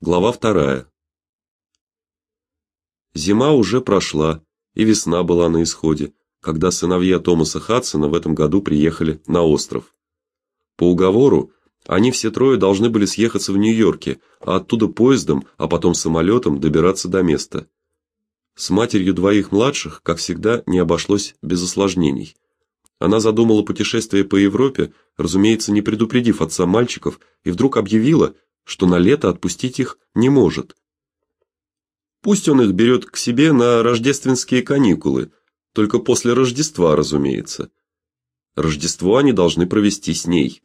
Глава вторая. Зима уже прошла, и весна была на исходе, когда сыновья Томаса Хадсона в этом году приехали на остров. По уговору они все трое должны были съехаться в Нью-Йорке, а оттуда поездом, а потом самолетом добираться до места. С матерью двоих младших, как всегда, не обошлось без осложнений. Она задумала путешествие по Европе, разумеется, не предупредив отца мальчиков, и вдруг объявила, что на лето отпустить их не может. Пусть он их берет к себе на рождественские каникулы, только после Рождества, разумеется. Рождество они должны провести с ней.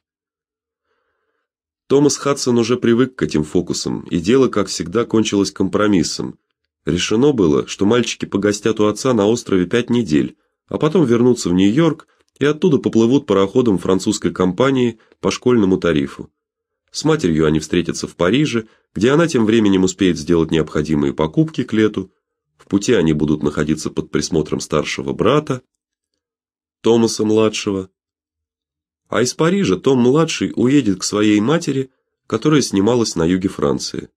Томас Хадсон уже привык к этим фокусам, и дело, как всегда, кончилось компромиссом. Решено было, что мальчики погостят у отца на острове пять недель, а потом вернутся в Нью-Йорк и оттуда поплывут пароходом французской компании по школьному тарифу. С матерью они встретятся в Париже, где она тем временем успеет сделать необходимые покупки к лету. В пути они будут находиться под присмотром старшего брата Томаса младшего. А из Парижа Том младший уедет к своей матери, которая снималась на юге Франции.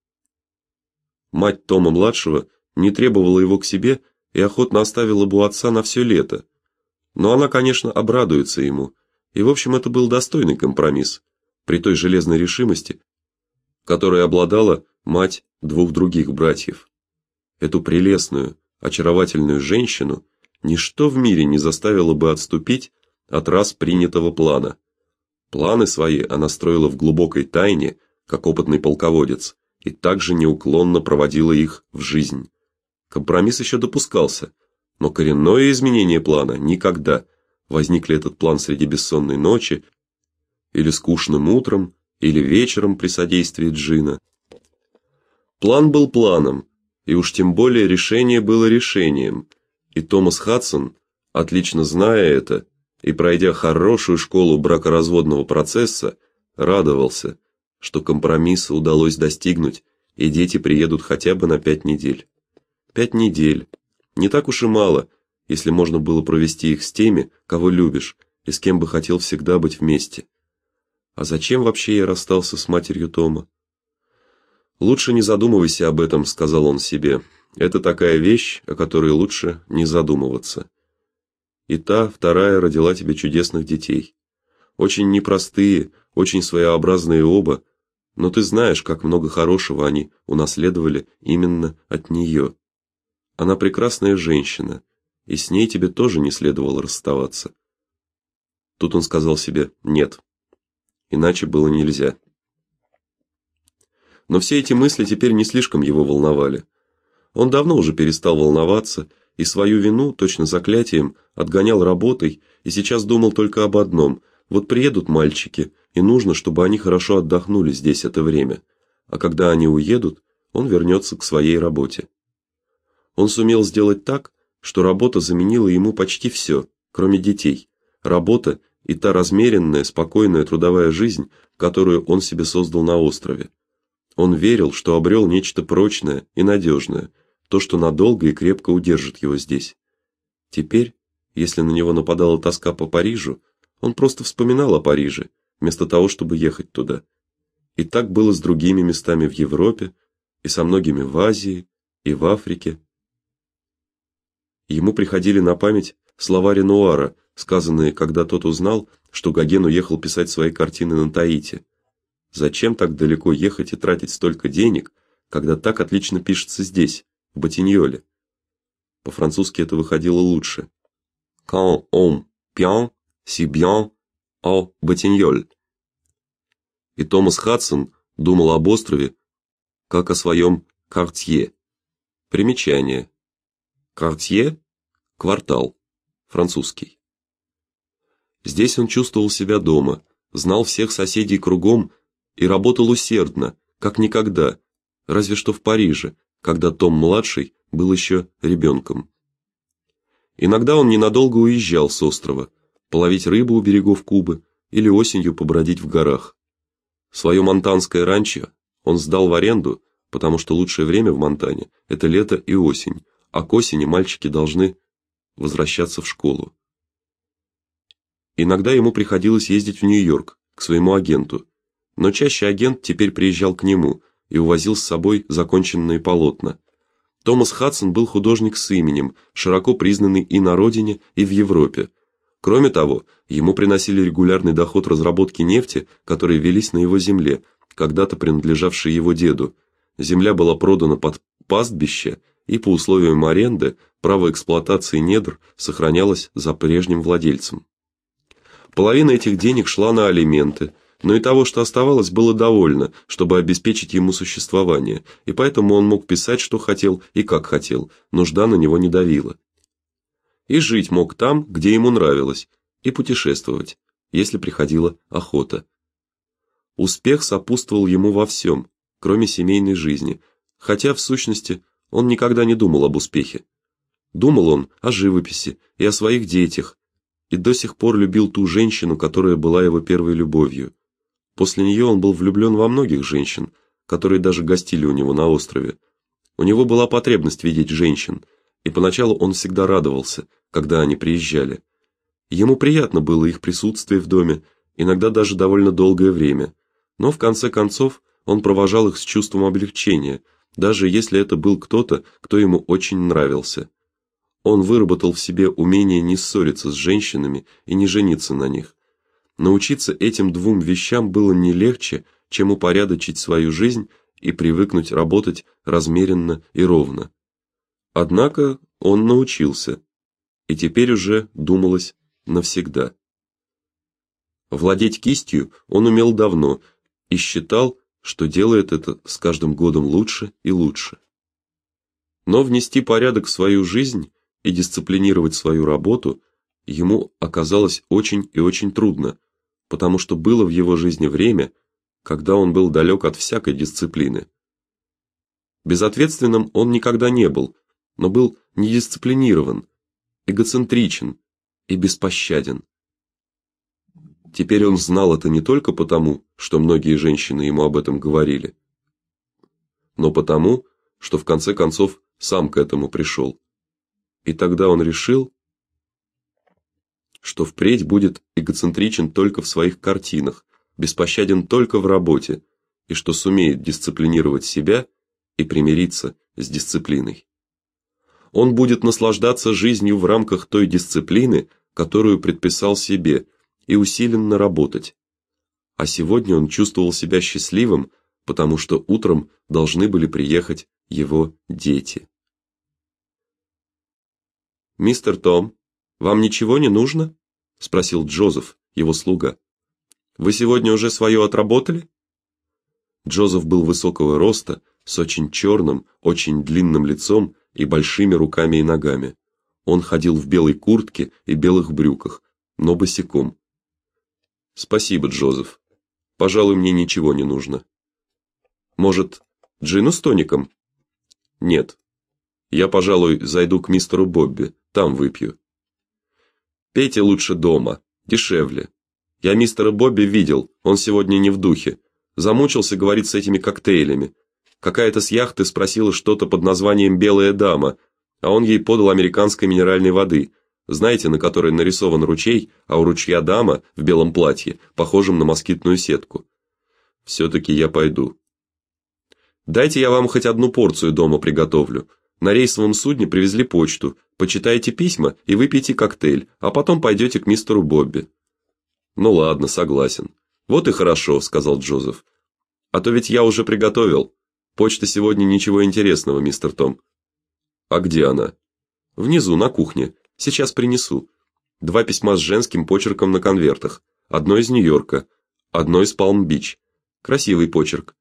Мать Тома младшего не требовала его к себе и охотно оставила бы у отца на все лето. Но она, конечно, обрадуется ему. И в общем, это был достойный компромисс при той железной решимости, которой обладала мать двух других братьев. Эту прелестную, очаровательную женщину ничто в мире не заставило бы отступить от раз принятого плана. Планы свои она строила в глубокой тайне, как опытный полководец, и также неуклонно проводила их в жизнь. Компромисс еще допускался, но коренное изменение плана никогда. Возник ли этот план среди бессонной ночи или скучным утром, или вечером при содействии Джина. План был планом, и уж тем более решение было решением. И Томас Хадсон, отлично зная это и пройдя хорошую школу бракоразводного процесса, радовался, что компромисса удалось достигнуть, и дети приедут хотя бы на пять недель. Пять недель. Не так уж и мало, если можно было провести их с теми, кого любишь, и с кем бы хотел всегда быть вместе. А зачем вообще я расстался с матерью Тома? Лучше не задумывайся об этом, сказал он себе. Это такая вещь, о которой лучше не задумываться. И та, вторая родила тебе чудесных детей. Очень непростые, очень своеобразные оба, но ты знаешь, как много хорошего они унаследовали именно от нее. Она прекрасная женщина, и с ней тебе тоже не следовало расставаться. Тут он сказал себе: "Нет, иначе было нельзя. Но все эти мысли теперь не слишком его волновали. Он давно уже перестал волноваться и свою вину точно заклятием отгонял работой и сейчас думал только об одном: вот приедут мальчики, и нужно, чтобы они хорошо отдохнули здесь это время. А когда они уедут, он вернется к своей работе. Он сумел сделать так, что работа заменила ему почти все, кроме детей. Работа и та размеренная, спокойная трудовая жизнь, которую он себе создал на острове. Он верил, что обрел нечто прочное и надежное, то, что надолго и крепко удержит его здесь. Теперь, если на него нападала тоска по Парижу, он просто вспоминал о Париже, вместо того, чтобы ехать туда. И так было с другими местами в Европе, и со многими в Азии, и в Африке. Ему приходили на память слова Ренуара, сказанные, когда тот узнал, что Гоген уехал писать свои картины на Таити. Зачем так далеко ехать и тратить столько денег, когда так отлично пишется здесь, в Батиньоле? По-французски это выходило лучше. Quand on peint si bien au Батиньоль. И Томас Хадсон думал об острове как о своем картье. Примечание. Картье квартал французский. Здесь он чувствовал себя дома, знал всех соседей кругом и работал усердно, как никогда, разве что в Париже, когда Том младший был еще ребенком. Иногда он ненадолго уезжал с острова, половить рыбу у берегов Кубы или осенью побродить в горах. Свое монтанское ранчо он сдал в аренду, потому что лучшее время в Монтане это лето и осень, а к осени мальчики должны возвращаться в школу. Иногда ему приходилось ездить в Нью-Йорк к своему агенту, но чаще агент теперь приезжал к нему, и увозил с собой законченные полотна. Томас Хадсон был художник с именем, широко признанный и на родине, и в Европе. Кроме того, ему приносили регулярный доход разработки нефти, которые велись на его земле, когда-то принадлежавшей его деду. Земля была продана под пастбище, и по условиям аренды право эксплуатации недр сохранялось за прежним владельцем. Половина этих денег шла на алименты, но и того, что оставалось, было довольно, чтобы обеспечить ему существование, и поэтому он мог писать, что хотел и как хотел, нужда на него не давила. И жить мог там, где ему нравилось, и путешествовать, если приходила охота. Успех сопутствовал ему во всем, кроме семейной жизни, хотя в сущности он никогда не думал об успехе. Думал он о живописи и о своих детях, и до сих пор любил ту женщину, которая была его первой любовью. После нее он был влюблен во многих женщин, которые даже гостили у него на острове. У него была потребность видеть женщин, и поначалу он всегда радовался, когда они приезжали. Ему приятно было их присутствие в доме, иногда даже довольно долгое время, но в конце концов он провожал их с чувством облегчения, даже если это был кто-то, кто ему очень нравился. Он выработал в себе умение не ссориться с женщинами и не жениться на них. Научиться этим двум вещам было не легче, чем упорядочить свою жизнь и привыкнуть работать размеренно и ровно. Однако он научился, и теперь уже думалось навсегда. Владеть кистью он умел давно и считал, что делает это с каждым годом лучше и лучше. Но внести порядок в свою жизнь и дисциплинировать свою работу ему оказалось очень и очень трудно, потому что было в его жизни время, когда он был далек от всякой дисциплины. Безответственным он никогда не был, но был недисциплинирован, эгоцентричен и беспощаден. Теперь он знал это не только потому, что многие женщины ему об этом говорили, но потому, что в конце концов сам к этому пришел. И тогда он решил, что впредь будет эгоцентричен только в своих картинах, беспощаден только в работе, и что сумеет дисциплинировать себя и примириться с дисциплиной. Он будет наслаждаться жизнью в рамках той дисциплины, которую предписал себе, и усиленно работать. А сегодня он чувствовал себя счастливым, потому что утром должны были приехать его дети. Мистер Том, вам ничего не нужно? спросил Джозеф, его слуга. Вы сегодня уже свое отработали? Джозеф был высокого роста, с очень черным, очень длинным лицом и большими руками и ногами. Он ходил в белой куртке и белых брюках, но босиком. Спасибо, Джозеф. Пожалуй, мне ничего не нужно. Может, джину с тоником? Нет. Я, пожалуй, зайду к мистеру Бобби, там выпью. Пейте лучше дома, дешевле. Я мистера Бобби видел, он сегодня не в духе. Замучился говорить с этими коктейлями. Какая-то с яхты спросила что-то под названием Белая дама, а он ей подал американской минеральной воды знаете, на которой нарисован ручей, а у ручья дама в белом платье, похожем на москитную сетку. все таки я пойду. Дайте я вам хоть одну порцию дома приготовлю. На рейсовом судне привезли почту. Почитайте письма и выпейте коктейль, а потом пойдете к мистеру Бобби. Ну ладно, согласен. Вот и хорошо, сказал Джозеф. А то ведь я уже приготовил. Почта сегодня ничего интересного, мистер Том. А где она? Внизу на кухне. Сейчас принесу. Два письма с женским почерком на конвертах. Одно из Нью-Йорка, одно из Палм-Бич. Красивый почерк.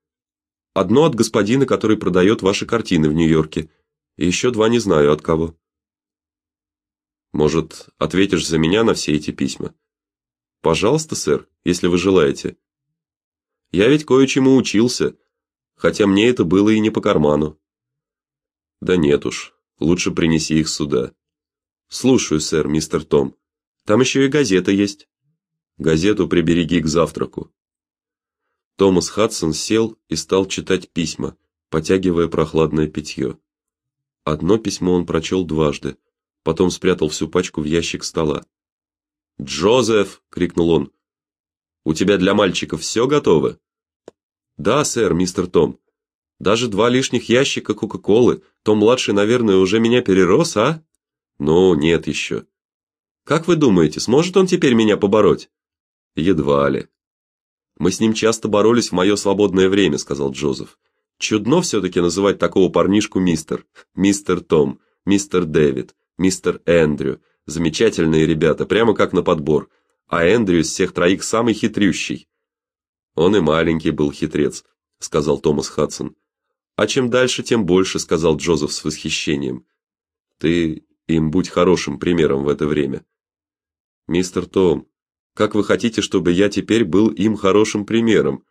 Одно от господина, который продает ваши картины в Нью-Йорке. И еще два не знаю от кого. Может, ответишь за меня на все эти письма? Пожалуйста, сэр, если вы желаете. Я ведь кое-чему учился, хотя мне это было и не по карману. Да нет уж, лучше принеси их сюда. Слушаю, сэр, мистер Том. Там еще и газета есть. Газету прибереги к завтраку. Томас Хадсон сел и стал читать письма, потягивая прохладное питье. Одно письмо он прочел дважды, потом спрятал всю пачку в ящик стола. "Джозеф!" крикнул он. "У тебя для мальчиков все готово?" "Да, сэр, мистер Том. Даже два лишних ящика Кока-Колы, то младший, наверное, уже меня перерос, а? Ну, нет еще. Как вы думаете, сможет он теперь меня побороть? Едва ли. Мы с ним часто боролись в мое свободное время, сказал Джозеф. Чудно все таки называть такого парнишку мистер, мистер Том, мистер Дэвид, мистер Эндрю. Замечательные ребята, прямо как на подбор. А Эндрю из всех троих самый хитрющий. Он и маленький был хитрец, сказал Томас Хадсон. А чем дальше, тем больше, сказал Джозеф с восхищением. Ты им будь хорошим примером в это время. Мистер Том, как вы хотите, чтобы я теперь был им хорошим примером?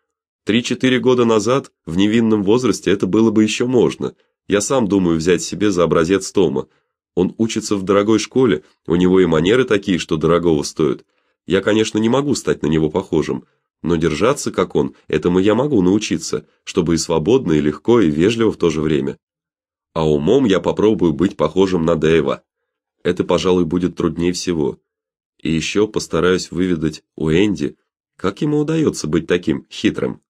Три-четыре года назад, в невинном возрасте, это было бы еще можно. Я сам думаю взять себе за образец Тома. Он учится в дорогой школе, у него и манеры такие, что дорогого стоят. Я, конечно, не могу стать на него похожим, но держаться как он этому я могу научиться, чтобы и свободно, и легко, и вежливо в то же время. А умом я попробую быть похожим на Дэйва. Это, пожалуй, будет труднее всего. И еще постараюсь выведать у Энди, как ему удается быть таким хитрым.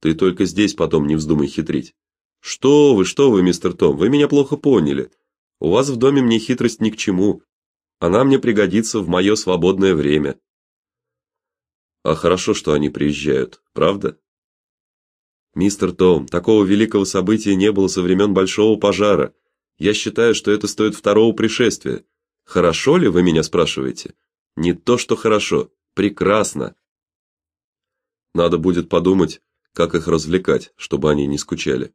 Ты только здесь потом не вздумай хитрить. Что вы, что вы, мистер Том, вы меня плохо поняли. У вас в доме мне хитрость ни к чему. Она мне пригодится в мое свободное время. А хорошо, что они приезжают, правда? Мистер Том, такого великого события не было со времен большого пожара. Я считаю, что это стоит второго пришествия. Хорошо ли вы меня спрашиваете? Не то, что хорошо, прекрасно. Надо будет подумать, как их развлекать, чтобы они не скучали.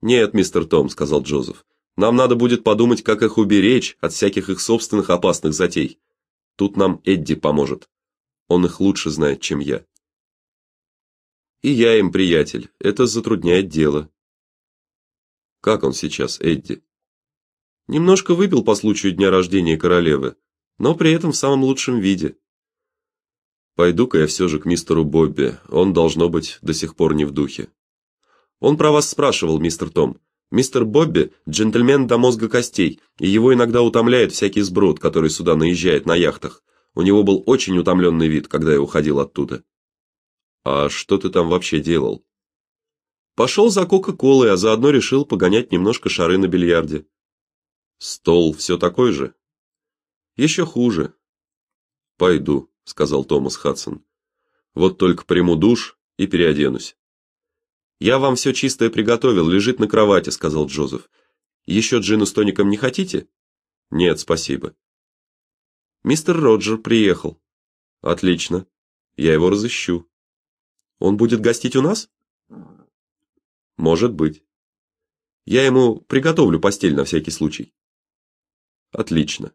Нет, мистер Том, сказал Джозеф. Нам надо будет подумать, как их уберечь от всяких их собственных опасных затей. Тут нам Эдди поможет. Он их лучше знает, чем я. И я им приятель. Это затрудняет дело. Как он сейчас, Эдди? Немножко выпил по случаю дня рождения королевы, но при этом в самом лучшем виде. Пойду-ка я все же к мистеру Бобби. Он должно быть до сих пор не в духе. Он про вас спрашивал, мистер Том. Мистер Бобби джентльмен до мозга костей, и его иногда утомляет всякий сброд, который сюда наезжает на яхтах. У него был очень утомленный вид, когда я уходил оттуда. А что ты там вообще делал? Пошел за кока-колой, а заодно решил погонять немножко шары на бильярде. Стол все такой же? «Еще хуже. Пойду, сказал Томас Хадсон. Вот только приму душ и переоденусь. Я вам все чистое приготовил, лежит на кровати, сказал Джозеф. «Еще джина с тоником не хотите? Нет, спасибо. Мистер Роджер приехал. Отлично. Я его разыщу. Он будет гостить у нас? Может быть. Я ему приготовлю постель на всякий случай. Отлично.